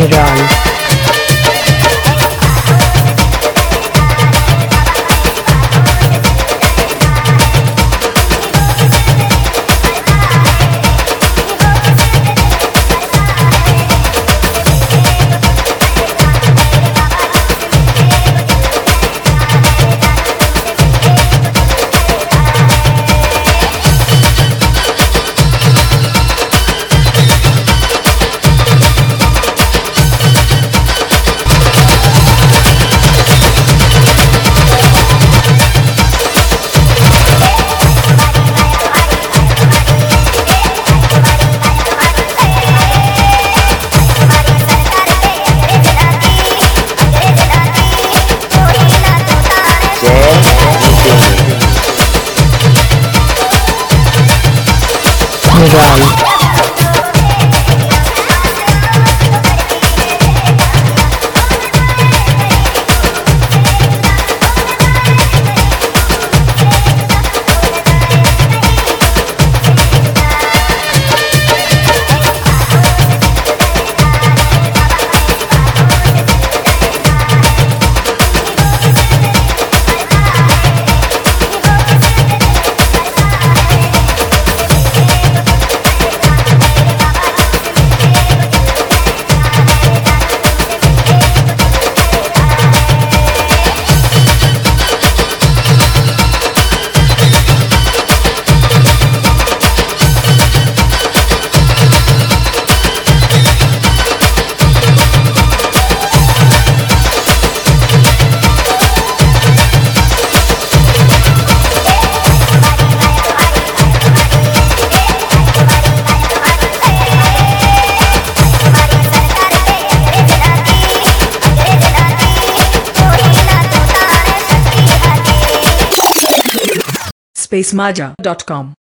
Miral. spacemaja.com